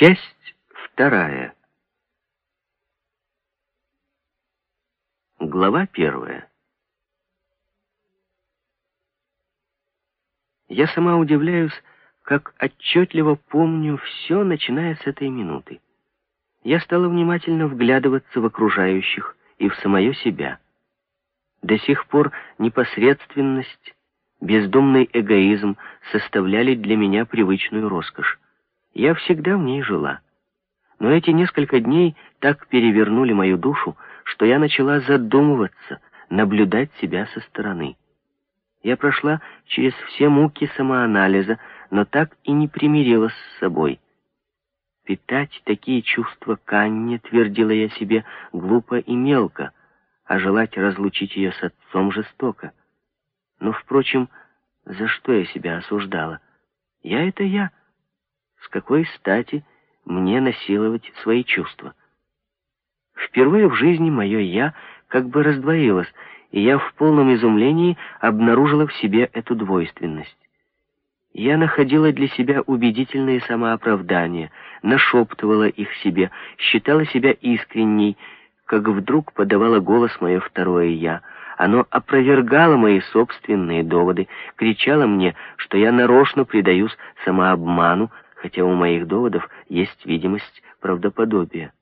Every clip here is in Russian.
Часть вторая. Глава первая. Я сама удивляюсь, как отчетливо помню все, начиная с этой минуты. Я стала внимательно вглядываться в окружающих и в самое себя. До сих пор непосредственность, бездумный эгоизм составляли для меня привычную роскошь. Я всегда в ней жила. Но эти несколько дней так перевернули мою душу, что я начала задумываться, наблюдать себя со стороны. Я прошла через все муки самоанализа, но так и не примирилась с собой. Питать такие чувства Канне, твердила я себе, глупо и мелко, а желать разлучить ее с отцом жестоко. Но, впрочем, за что я себя осуждала? Я — это я. С какой стати мне насиловать свои чувства? Впервые в жизни мое «я» как бы раздвоилось, и я в полном изумлении обнаружила в себе эту двойственность. Я находила для себя убедительные самооправдания, нашептывала их себе, считала себя искренней, как вдруг подавала голос мое второе «я». Оно опровергало мои собственные доводы, кричало мне, что я нарочно предаюсь самообману, хотя у моих доводов есть видимость правдоподобия.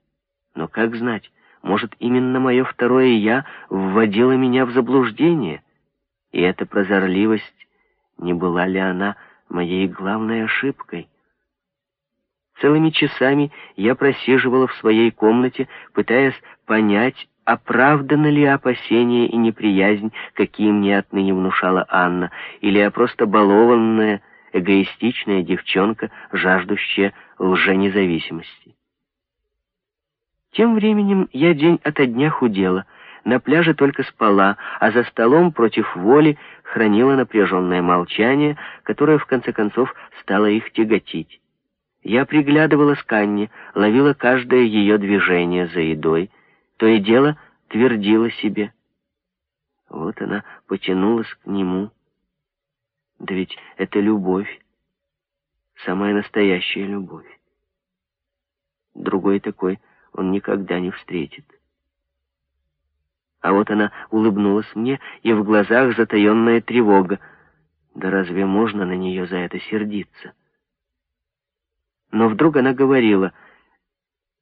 Но как знать, может, именно мое второе «я» вводило меня в заблуждение? И эта прозорливость, не была ли она моей главной ошибкой? Целыми часами я просиживала в своей комнате, пытаясь понять, оправданы ли опасения и неприязнь, какие мне отныне внушала Анна, или я просто балованная, эгоистичная девчонка, жаждущая лженезависимости. Тем временем я день ото дня худела, на пляже только спала, а за столом против воли хранила напряженное молчание, которое в конце концов стало их тяготить. Я приглядывалась к Анне, ловила каждое ее движение за едой, то и дело твердила себе. Вот она потянулась к нему. Да ведь это любовь, самая настоящая любовь. Другой такой он никогда не встретит. А вот она улыбнулась мне, и в глазах затаенная тревога. Да разве можно на нее за это сердиться? Но вдруг она говорила,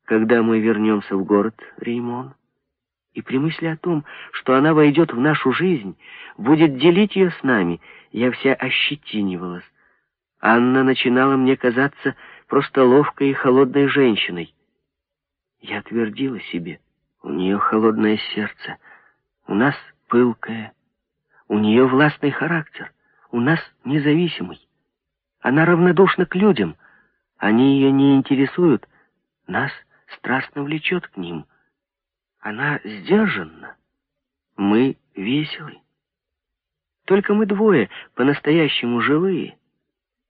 когда мы вернемся в город, Реймон, и при мысли о том, что она войдет в нашу жизнь, будет делить ее с нами, я вся ощетинивалась. Анна начинала мне казаться просто ловкой и холодной женщиной. Я твердила себе, у нее холодное сердце, у нас пылкое, у нее властный характер, у нас независимый. Она равнодушна к людям, они ее не интересуют, нас страстно влечет к ним. Она сдержанна, мы веселы. Только мы двое по-настоящему живые,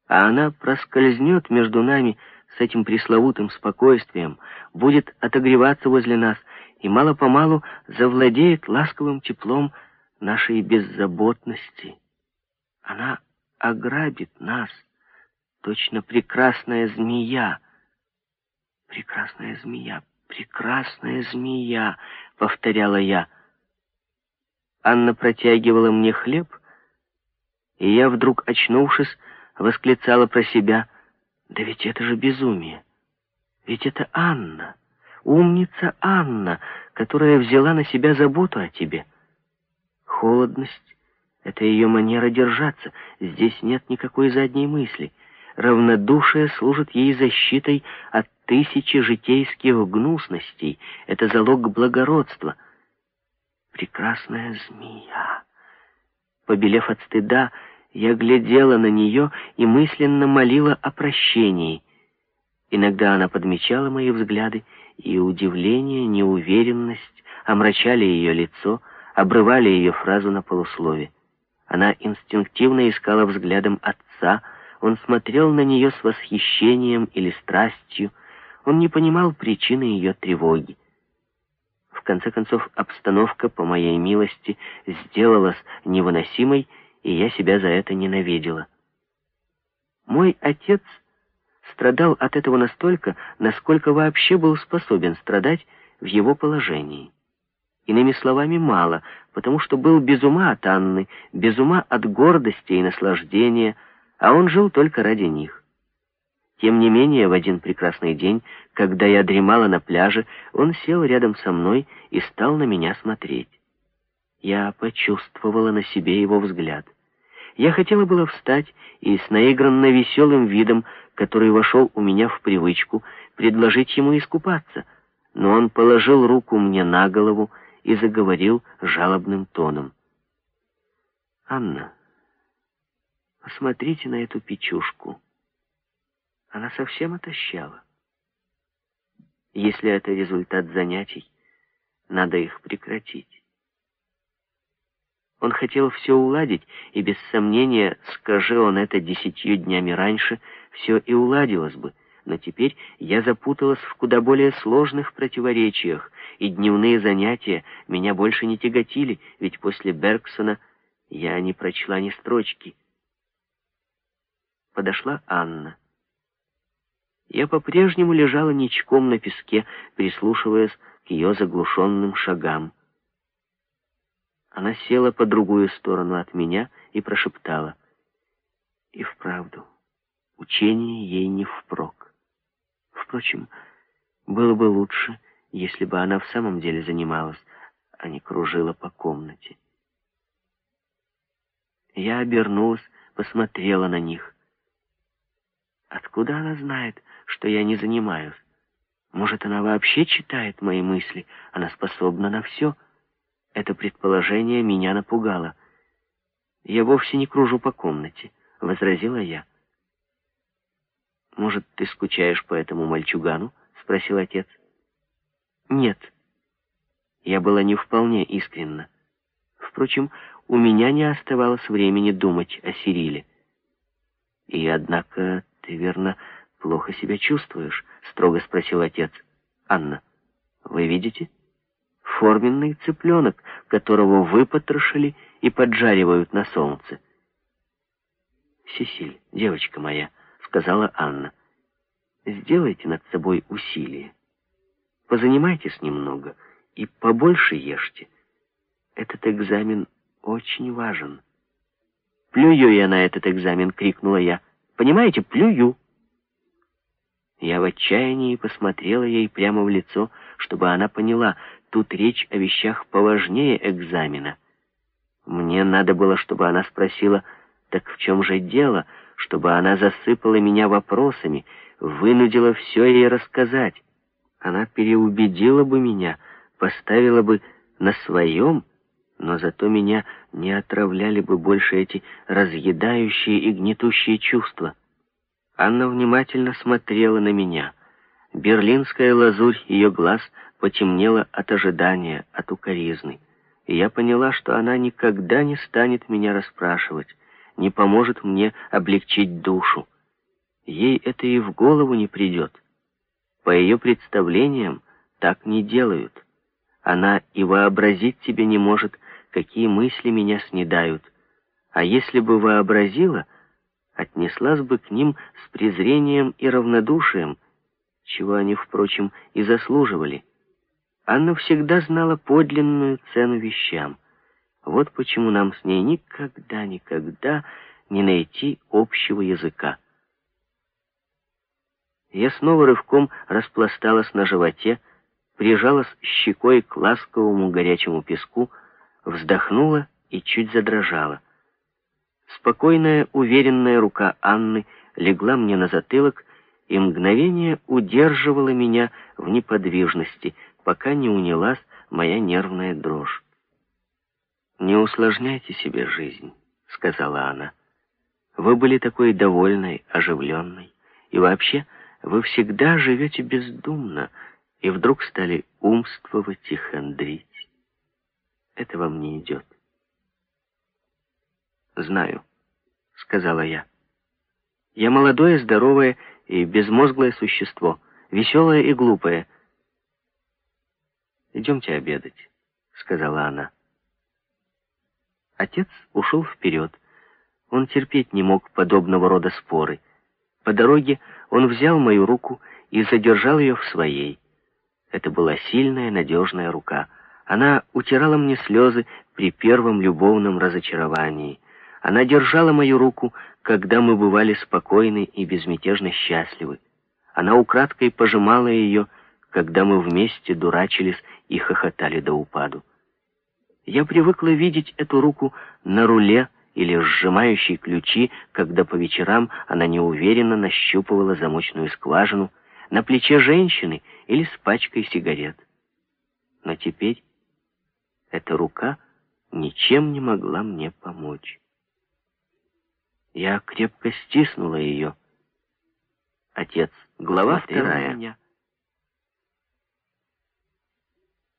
а она проскользнет между нами с этим пресловутым спокойствием, будет отогреваться возле нас и мало-помалу завладеет ласковым теплом нашей беззаботности. Она ограбит нас, точно прекрасная змея. Прекрасная змея, прекрасная змея, повторяла я. Анна протягивала мне хлеб, и я, вдруг очнувшись, восклицала про себя — да ведь это же безумие. Ведь это Анна, умница Анна, которая взяла на себя заботу о тебе. Холодность — это ее манера держаться. Здесь нет никакой задней мысли. Равнодушие служит ей защитой от тысячи житейских гнусностей. Это залог благородства. Прекрасная змея. Побелев от стыда, я глядела на нее и мысленно молила о прощении. Иногда она подмечала мои взгляды, и удивление, неуверенность омрачали ее лицо, обрывали ее фразу на полуслове. Она инстинктивно искала взглядом отца, он смотрел на нее с восхищением или страстью, он не понимал причины ее тревоги. В конце концов, обстановка, по моей милости, сделалась невыносимой, и я себя за это ненавидела. Мой отец страдал от этого настолько, насколько вообще был способен страдать в его положении. Иными словами, мало, потому что был без ума от Анны, без ума от гордости и наслаждения, а он жил только ради них. Тем не менее, в один прекрасный день, когда я дремала на пляже, он сел рядом со мной и стал на меня смотреть. Я почувствовала на себе его взгляд. Я хотела было встать и с наигранно веселым видом, который вошел у меня в привычку, предложить ему искупаться, но он положил руку мне на голову и заговорил жалобным тоном. «Анна, посмотрите на эту печушку. Она совсем отощала. Если это результат занятий, надо их прекратить. Он хотел все уладить, и без сомнения, скажи он это десятью днями раньше, все и уладилось бы. Но теперь я запуталась в куда более сложных противоречиях, и дневные занятия меня больше не тяготили, ведь после Бергсона я не прочла ни строчки. Подошла Анна. Я по-прежнему лежала ничком на песке, прислушиваясь к ее заглушенным шагам. Она села по другую сторону от меня и прошептала. И вправду, учение ей не впрок. Впрочем, было бы лучше, если бы она в самом деле занималась, а не кружила по комнате. Я обернулась, посмотрела на них. Откуда она знает, что я не занимаюсь? Может, она вообще читает мои мысли? Она способна на все — это предположение меня напугало. «Я вовсе не кружу по комнате», — возразила я. «Может, ты скучаешь по этому мальчугану?» — спросил отец. «Нет». Я была не вполне искренна. Впрочем, у меня не оставалось времени думать о Сириле. «И, однако, ты, верно, плохо себя чувствуешь?» — строго спросил отец. «Анна, вы видите?» форменный цыпленок, которого выпотрошили и поджаривают на солнце. «Сесиль, девочка моя», — сказала Анна, — «сделайте над собой усилие. Позанимайтесь немного и побольше ешьте. Этот экзамен очень важен». «Плюю я на этот экзамен!» — крикнула я. «Понимаете, плюю!» Я в отчаянии посмотрела ей прямо в лицо, чтобы она поняла, тут речь о вещах поважнее экзамена. Мне надо было, чтобы она спросила, так в чем же дело, чтобы она засыпала меня вопросами, вынудила все ей рассказать. Она переубедила бы меня, поставила бы на своем, но зато меня не отравляли бы больше эти разъедающие и гнетущие чувства. Анна внимательно смотрела на меня. Берлинская лазурь ее глаз потемнела от ожидания, от укоризны. И я поняла, что она никогда не станет меня расспрашивать, не поможет мне облегчить душу. Ей это и в голову не придет. По ее представлениям так не делают. Она и вообразить себе не может, какие мысли меня снедают. А если бы вообразила отнеслась бы к ним с презрением и равнодушием, чего они, впрочем, и заслуживали. Анна всегда знала подлинную цену вещам. Вот почему нам с ней никогда, никогда не найти общего языка. Я снова рывком распласталась на животе, прижалась щекой к ласковому горячему песку, вздохнула и чуть задрожала. Спокойная, уверенная рука Анны легла мне на затылок и мгновение удерживала меня в неподвижности, пока не унялась моя нервная дрожь. «Не усложняйте себе жизнь», — сказала она. «Вы были такой довольной, оживленной, и вообще вы всегда живете бездумно, и вдруг стали умствовать и хандрить. Это вам не идет». «Знаю», — сказала я. «Я молодое, здоровое и безмозглое существо, веселое и глупое». «Идемте обедать», — сказала она. Отец ушел вперед. Он терпеть не мог подобного рода споры. По дороге он взял мою руку и задержал ее в своей. Это была сильная, надежная рука. Она утирала мне слезы при первом любовном разочаровании. Она держала мою руку, когда мы бывали спокойны и безмятежно счастливы. Она украдкой пожимала ее, когда мы вместе дурачились и хохотали до упаду. Я привыкла видеть эту руку на руле или сжимающей ключи, когда по вечерам она неуверенно нащупывала замочную скважину, на плече женщины или с пачкой сигарет. Но теперь эта рука ничем не могла мне помочь. Я крепко стиснула ее. Отец, глава вторая. Меня.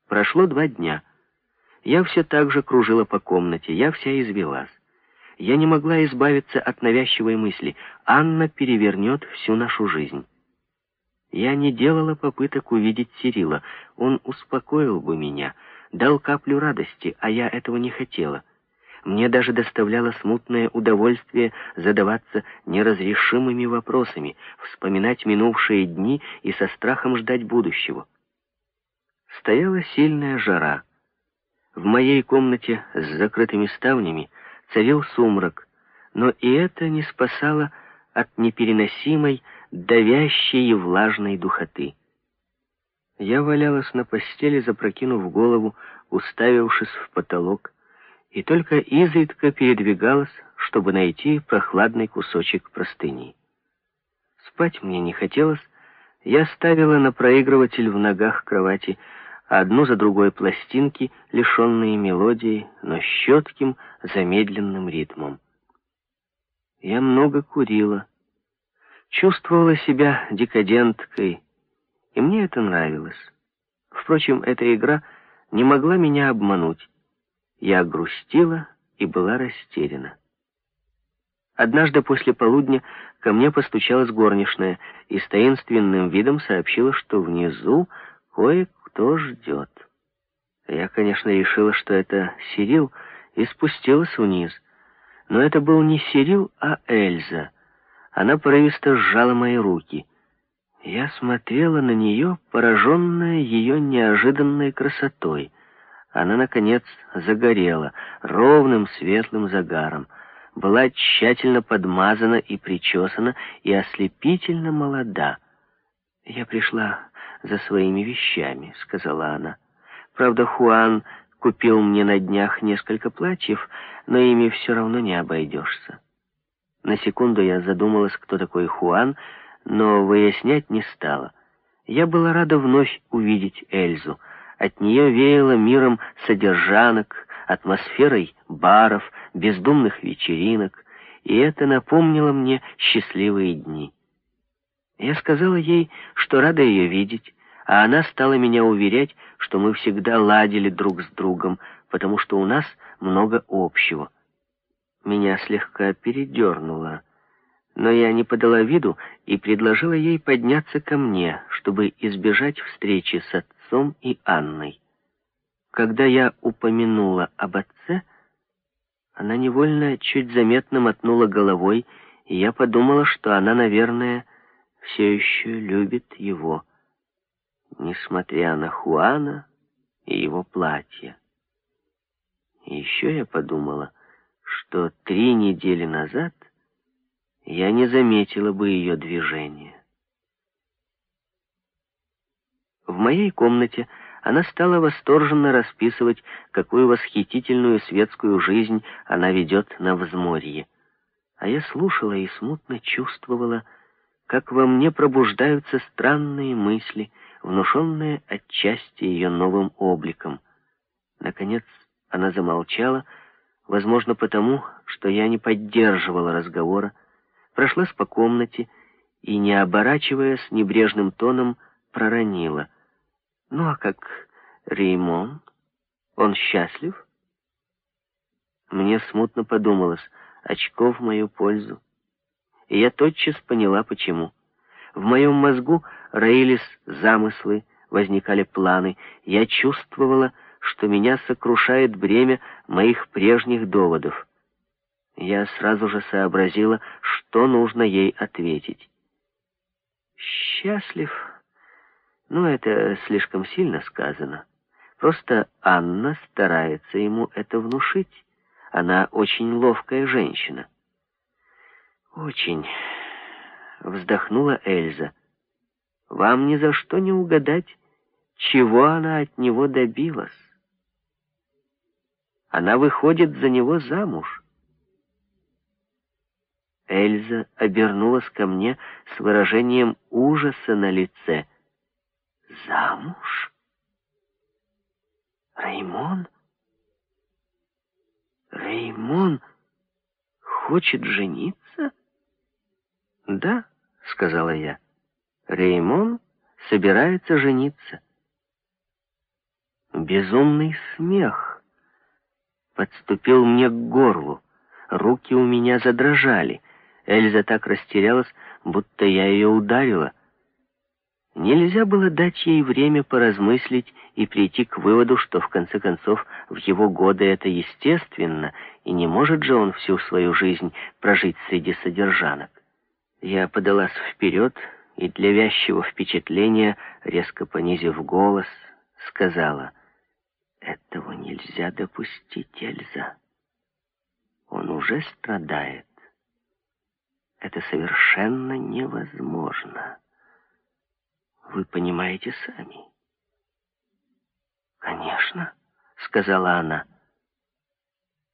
Прошло два дня. Я все так же кружила по комнате, я вся извелась. Я не могла избавиться от навязчивой мысли. Анна перевернет всю нашу жизнь. Я не делала попыток увидеть Сирила. Он успокоил бы меня, дал каплю радости, а я этого не хотела. Мне даже доставляло смутное удовольствие задаваться неразрешимыми вопросами, вспоминать минувшие дни и со страхом ждать будущего. Стояла сильная жара. В моей комнате с закрытыми ставнями царил сумрак, но и это не спасало от непереносимой, давящей и влажной духоты. Я валялась на постели, запрокинув голову, уставившись в потолок, и только изредка передвигалась, чтобы найти прохладный кусочек простыни. Спать мне не хотелось, я ставила на проигрыватель в ногах кровати одну за другой пластинки, лишенные мелодии, но с четким, замедленным ритмом. Я много курила, чувствовала себя декаденткой, и мне это нравилось. Впрочем, эта игра не могла меня обмануть. Я грустила и была растеряна. Однажды после полудня ко мне постучалась горничная и с таинственным видом сообщила, что внизу кое кто ждет. Я, конечно, решила, что это Сирил, и спустилась вниз. Но это был не Сирил, а Эльза. Она порывисто сжала мои руки. Я смотрела на нее, пораженная ее неожиданной красотой. Она, наконец, загорела ровным светлым загаром, была тщательно подмазана и причесана, и ослепительно молода. Я пришла за своими вещами», — сказала она. «Правда, Хуан купил мне на днях несколько платьев, но ими все равно не обойдешься». На секунду я задумалась, кто такой Хуан, но выяснять не стала. Я была рада вновь увидеть Эльзу. От нее веяло миром содержанок, атмосферой баров, бездумных вечеринок, и это напомнило мне счастливые дни. Я сказала ей, что рада ее видеть, а она стала меня уверять, что мы всегда ладили друг с другом, потому что у нас много общего. Меня слегка передернуло, но я не подала виду и предложила ей подняться ко мне, чтобы избежать встречи с отцом и Анной. Когда я упомянула об отце, она невольно чуть заметно мотнула головой, и я подумала, что она, наверное, все еще любит его, несмотря на Хуана и его платье. Еще я подумала, что три недели назад я не заметила бы ее движения. В моей комнате она стала восторженно расписывать, какую восхитительную светскую жизнь она ведет на взморье. А я слушала и смутно чувствовала, как во мне пробуждаются странные мысли, внушенные отчасти ее новым обликом. Наконец она замолчала, возможно, потому, что я не поддерживала разговора, прошлась по комнате и, не оборачиваясь небрежным тоном, проронила. «Ну а как Реймон? Он счастлив?» Мне смутно подумалось, очко в мою пользу и я тотчас поняла, почему. В моем мозгу роились замыслы, возникали планы. Я чувствовала, что меня сокрушает бремя моих прежних доводов. Я сразу же сообразила, что нужно ей ответить. Счастлив? Ну, это слишком сильно сказано. Просто Анна старается ему это внушить. Она очень ловкая женщина. Очень. Вздохнула Эльза. Вам ни за что не угадать, чего она от него добилась. Она выходит за него замуж. Эльза обернулась ко мне с выражением ужаса на лице. «Замуж? Реймон? Реймон хочет жениться?» «Да», — сказала я, — «Реймон собирается жениться». Безумный смех подступил мне к горлу. Руки у меня задрожали. Эльза так растерялась, будто я ее ударила. Нельзя было дать ей время поразмыслить и прийти к выводу, что в конце концов в его годы это естественно, и не может же он всю свою жизнь прожить среди содержанок. Я подалась вперед и для вязчего впечатления, резко понизив голос, сказала, «Этого нельзя допустить, Эльза. Он уже страдает. Это совершенно невозможно. Вы понимаете сами. «Конечно», — сказала она.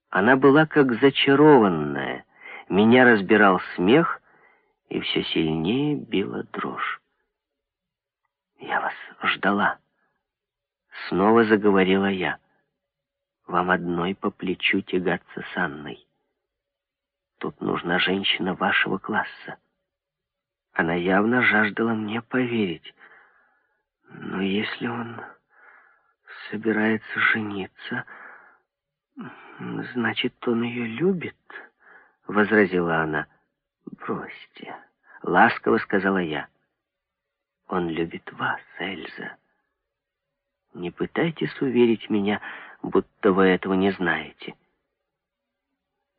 Она была как зачарованная. Меня разбирал смех, и все сильнее била дрожь. «Я вас ждала», — снова заговорила я. «Вам одной по плечу тягаться с Анной». Тут нужна женщина вашего класса. Она явно жаждала мне поверить. Но если он собирается жениться, значит, он ее любит, — возразила она. Бросьте, — ласково сказала я. Он любит вас, Эльза. Не пытайтесь уверить меня, будто вы этого не знаете.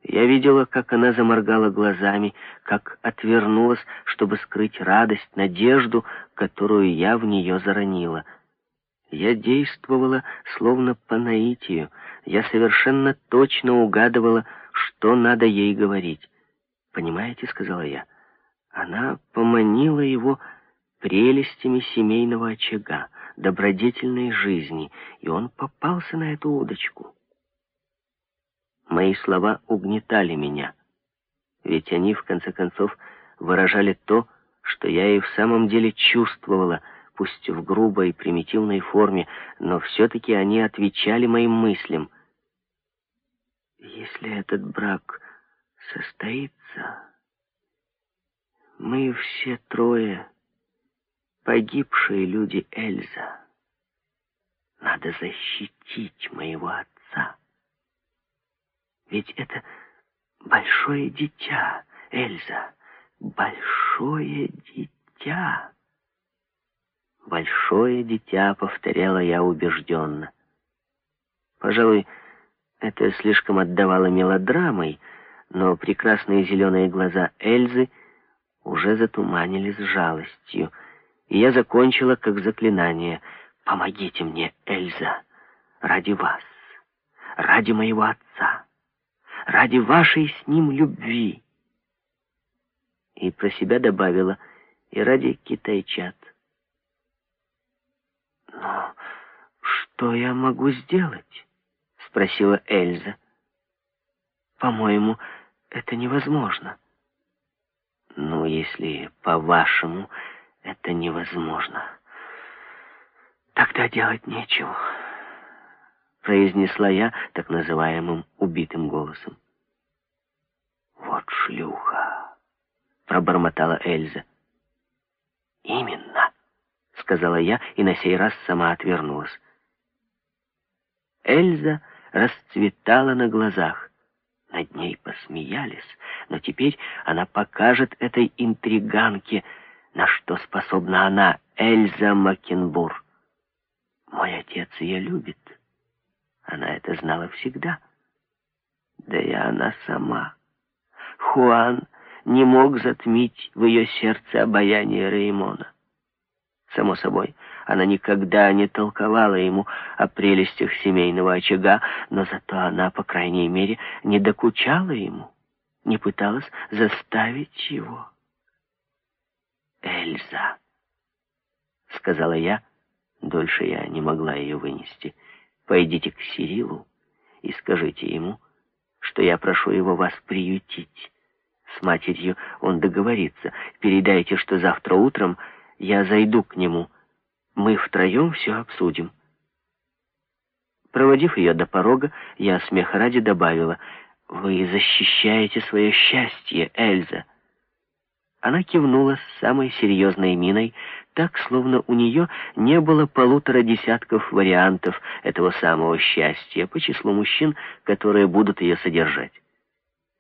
Я видела, как она заморгала глазами, как отвернулась, чтобы скрыть радость, надежду, которую я в нее заронила. Я действовала словно по наитию. Я совершенно точно угадывала, что надо ей говорить. «Понимаете», — сказала я, — она поманила его прелестями семейного очага, добродетельной жизни, и он попался на эту удочку. Мои слова угнетали меня, ведь они, в конце концов, выражали то, что я и в самом деле чувствовала, пусть в грубой и примитивной форме, но все-таки они отвечали моим мыслям. Если этот брак состоится, мы все трое погибшие люди Эльза. Надо защитить моего отца. Ведь это большое дитя, Эльза, большое дитя. Большое дитя, повторяла я убежденно. Пожалуй, это слишком отдавало мелодрамой, но прекрасные зеленые глаза Эльзы уже затуманились жалостью, и я закончила как заклинание «Помогите мне, Эльза, ради вас, ради моего отца» ради вашей с ним любви. И про себя добавила, и ради китайчат. «Но что я могу сделать?» — спросила Эльза. «По-моему, это невозможно». «Ну, если по-вашему это невозможно, тогда делать нечего» произнесла я так называемым убитым голосом. «Вот шлюха!» — пробормотала Эльза. «Именно!» — сказала я и на сей раз сама отвернулась. Эльза расцветала на глазах. Над ней посмеялись, но теперь она покажет этой интриганке, на что способна она, Эльза Макенбур. Мой отец ее любит. Она это знала всегда. Да и она сама. Хуан не мог затмить в ее сердце обаяние Реймона. Само собой, она никогда не толковала ему о прелестях семейного очага, но зато она, по крайней мере, не докучала ему, не пыталась заставить его. «Эльза», — сказала я, дольше я не могла ее вынести, — «пойдите к Сирилу и скажите ему, что я прошу его вас приютить. С матерью он договорится. Передайте, что завтра утром я зайду к нему. Мы втроем все обсудим. Проводив ее до порога, я смеха ради добавила, «Вы защищаете свое счастье, Эльза». Она кивнула с самой серьезной миной, так, словно у нее не было полутора десятков вариантов этого самого счастья по числу мужчин, которые будут ее содержать.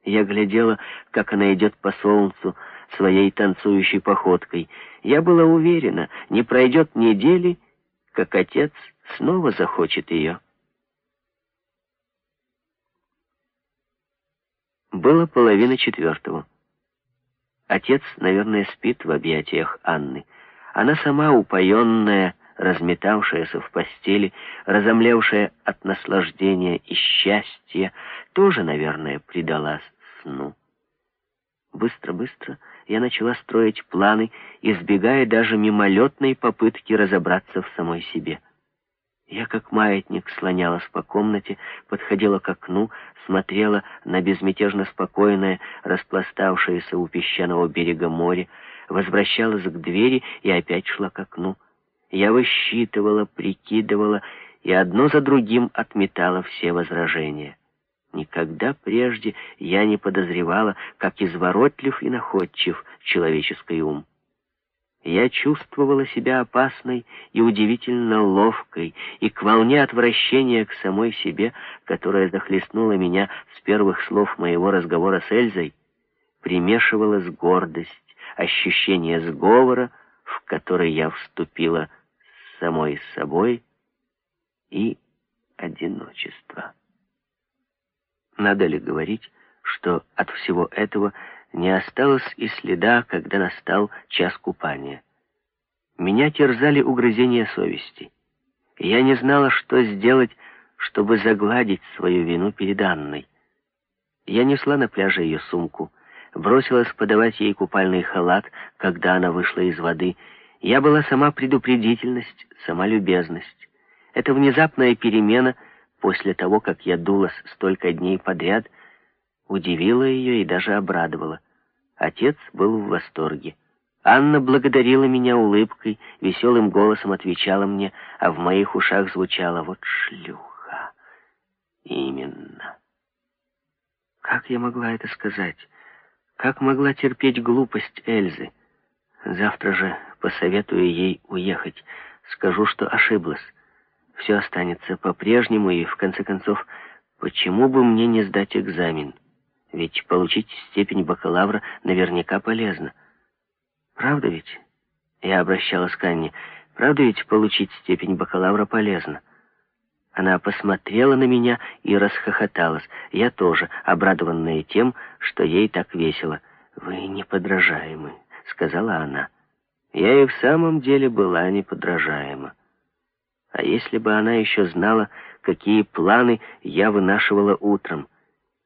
Я глядела, как она идет по солнцу своей танцующей походкой. Я была уверена, не пройдет недели, как отец снова захочет ее. Было половина четвертого. Отец, наверное, спит в объятиях Анны. Она сама упоенная, разметавшаяся в постели, разомлевшая от наслаждения и счастья, тоже, наверное, предалась сну. Быстро-быстро я начала строить планы, избегая даже мимолетной попытки разобраться в самой себе. Я как маятник слонялась по комнате, подходила к окну, смотрела на безмятежно спокойное, распластавшееся у песчаного берега море, возвращалась к двери и опять шла к окну. Я высчитывала, прикидывала и одно за другим отметала все возражения. Никогда прежде я не подозревала, как изворотлив и находчив человеческий ум. Я чувствовала себя опасной и удивительно ловкой, и к волне отвращения к самой себе, которая захлестнула меня с первых слов моего разговора с Эльзой, примешивалась гордость, ощущение сговора, в который я вступила с самой собой, и одиночество. Надо ли говорить, что от всего этого не осталось и следа, когда настал час купания. Меня терзали угрызения совести. Я не знала, что сделать, чтобы загладить свою вину перед Анной. Я несла на пляже ее сумку, бросилась подавать ей купальный халат, когда она вышла из воды. Я была сама предупредительность, сама любезность. Эта внезапная перемена после того, как я дулась столько дней подряд, удивила ее и даже обрадовала. Отец был в восторге. Анна благодарила меня улыбкой, веселым голосом отвечала мне, а в моих ушах звучало «Вот шлюха». Именно. Как я могла это сказать? Как могла терпеть глупость Эльзы? Завтра же посоветую ей уехать. Скажу, что ошиблась. Все останется по-прежнему, и, в конце концов, почему бы мне не сдать экзамен? Ведь получить степень бакалавра наверняка полезно. Правда ведь? Я обращалась к Анне. Правда ведь получить степень бакалавра полезно? Она посмотрела на меня и расхохоталась. Я тоже, обрадованная тем, что ей так весело. «Вы неподражаемы», — сказала она. Я и в самом деле была неподражаема. А если бы она еще знала, какие планы я вынашивала утром —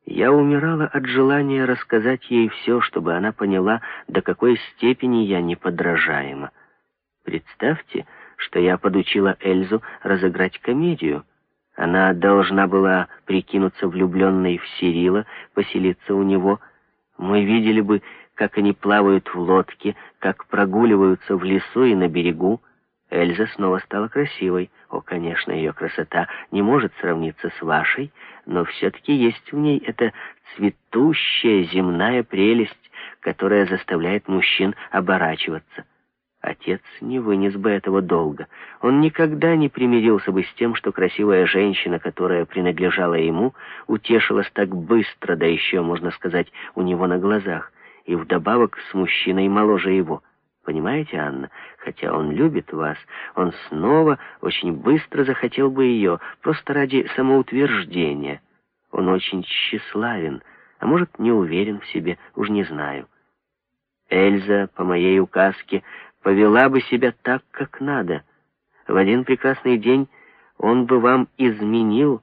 я умирала от желания рассказать ей все, чтобы она поняла, до какой степени я неподражаема. Представьте, что я подучила Эльзу разыграть комедию. Она должна была прикинуться влюбленной в Сирила, поселиться у него. Мы видели бы, как они плавают в лодке, как прогуливаются в лесу и на берегу. Эльза снова стала красивой. О, конечно, ее красота не может сравниться с вашей, но все-таки есть в ней эта цветущая земная прелесть, которая заставляет мужчин оборачиваться. Отец не вынес бы этого долго. Он никогда не примирился бы с тем, что красивая женщина, которая принадлежала ему, утешилась так быстро, да еще, можно сказать, у него на глазах, и вдобавок с мужчиной моложе его — Понимаете, Анна, хотя он любит вас, он снова очень быстро захотел бы ее, просто ради самоутверждения. Он очень тщеславен, а может, не уверен в себе, уж не знаю. Эльза, по моей указке, повела бы себя так, как надо. В один прекрасный день он бы вам изменил,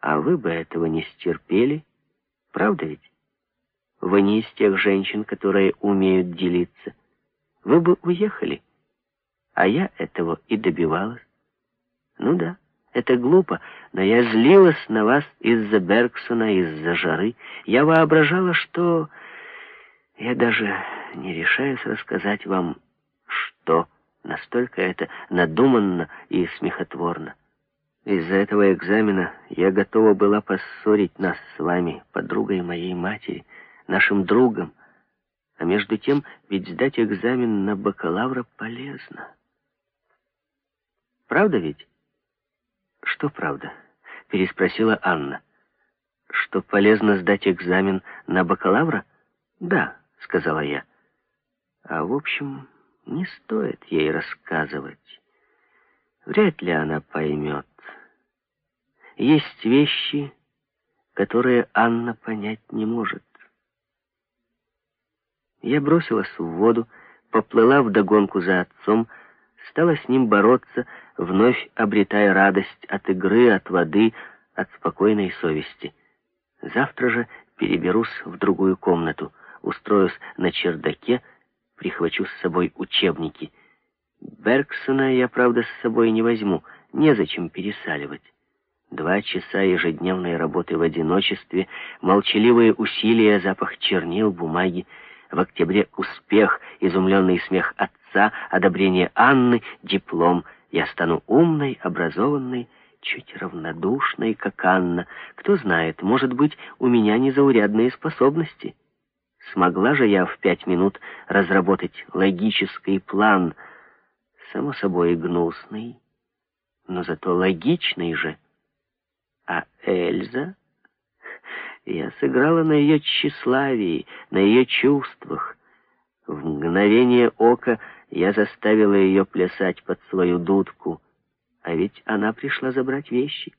а вы бы этого не стерпели. Правда ведь? Вы не из тех женщин, которые умеют делиться. Вы бы уехали, а я этого и добивалась. Ну да, это глупо, но я злилась на вас из-за Бергсона, из-за жары. Я воображала, что... Я даже не решаюсь рассказать вам, что настолько это надуманно и смехотворно. Из-за этого экзамена я готова была поссорить нас с вами, подругой моей матери, нашим другом. А между тем, ведь сдать экзамен на бакалавра полезно. Правда ведь? Что правда? Переспросила Анна. Что полезно сдать экзамен на бакалавра? Да, сказала я. А в общем, не стоит ей рассказывать. Вряд ли она поймет. Есть вещи, которые Анна понять не может. Я бросилась в воду, поплыла вдогонку за отцом, стала с ним бороться, вновь обретая радость от игры, от воды, от спокойной совести. Завтра же переберусь в другую комнату, устроюсь на чердаке, прихвачу с собой учебники. Бергсона я, правда, с собой не возьму, незачем пересаливать. Два часа ежедневной работы в одиночестве, молчаливые усилия, запах чернил, бумаги. В октябре успех, изумленный смех отца, одобрение Анны, диплом. Я стану умной, образованной, чуть равнодушной, как Анна. Кто знает, может быть, у меня незаурядные способности. Смогла же я в пять минут разработать логический план, само собой гнусный, но зато логичный же. А Эльза? Я сыграла на ее тщеславии, на ее чувствах. В мгновение ока я заставила ее плясать под свою дудку. А ведь она пришла забрать вещи.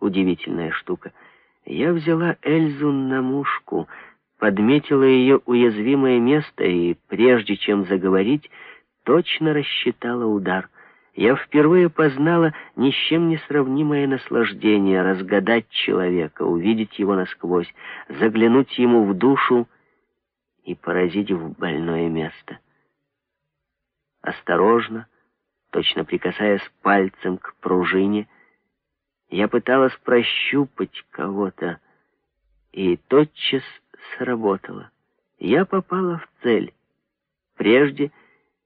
Удивительная штука. Я взяла Эльзу на мушку, подметила ее уязвимое место и, прежде чем заговорить, точно рассчитала удар — я впервые познала ни с чем не сравнимое наслаждение разгадать человека, увидеть его насквозь, заглянуть ему в душу и поразить в больное место. Осторожно, точно прикасаясь пальцем к пружине, я пыталась прощупать кого-то, и тотчас сработало. Я попала в цель. Прежде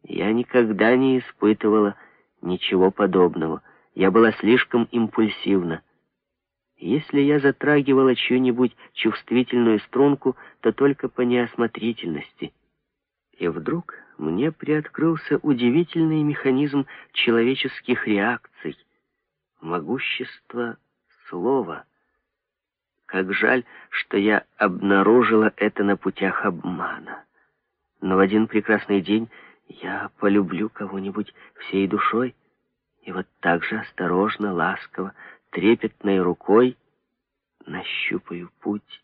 я никогда не испытывала Ничего подобного. Я была слишком импульсивна. Если я затрагивала чью-нибудь чувствительную струнку, то только по неосмотрительности. И вдруг мне приоткрылся удивительный механизм человеческих реакций. Могущество слова. Как жаль, что я обнаружила это на путях обмана. Но в один прекрасный день я полюблю кого-нибудь всей душой, и вот так же осторожно, ласково, трепетной рукой нащупаю путь